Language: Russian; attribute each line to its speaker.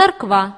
Speaker 1: церква.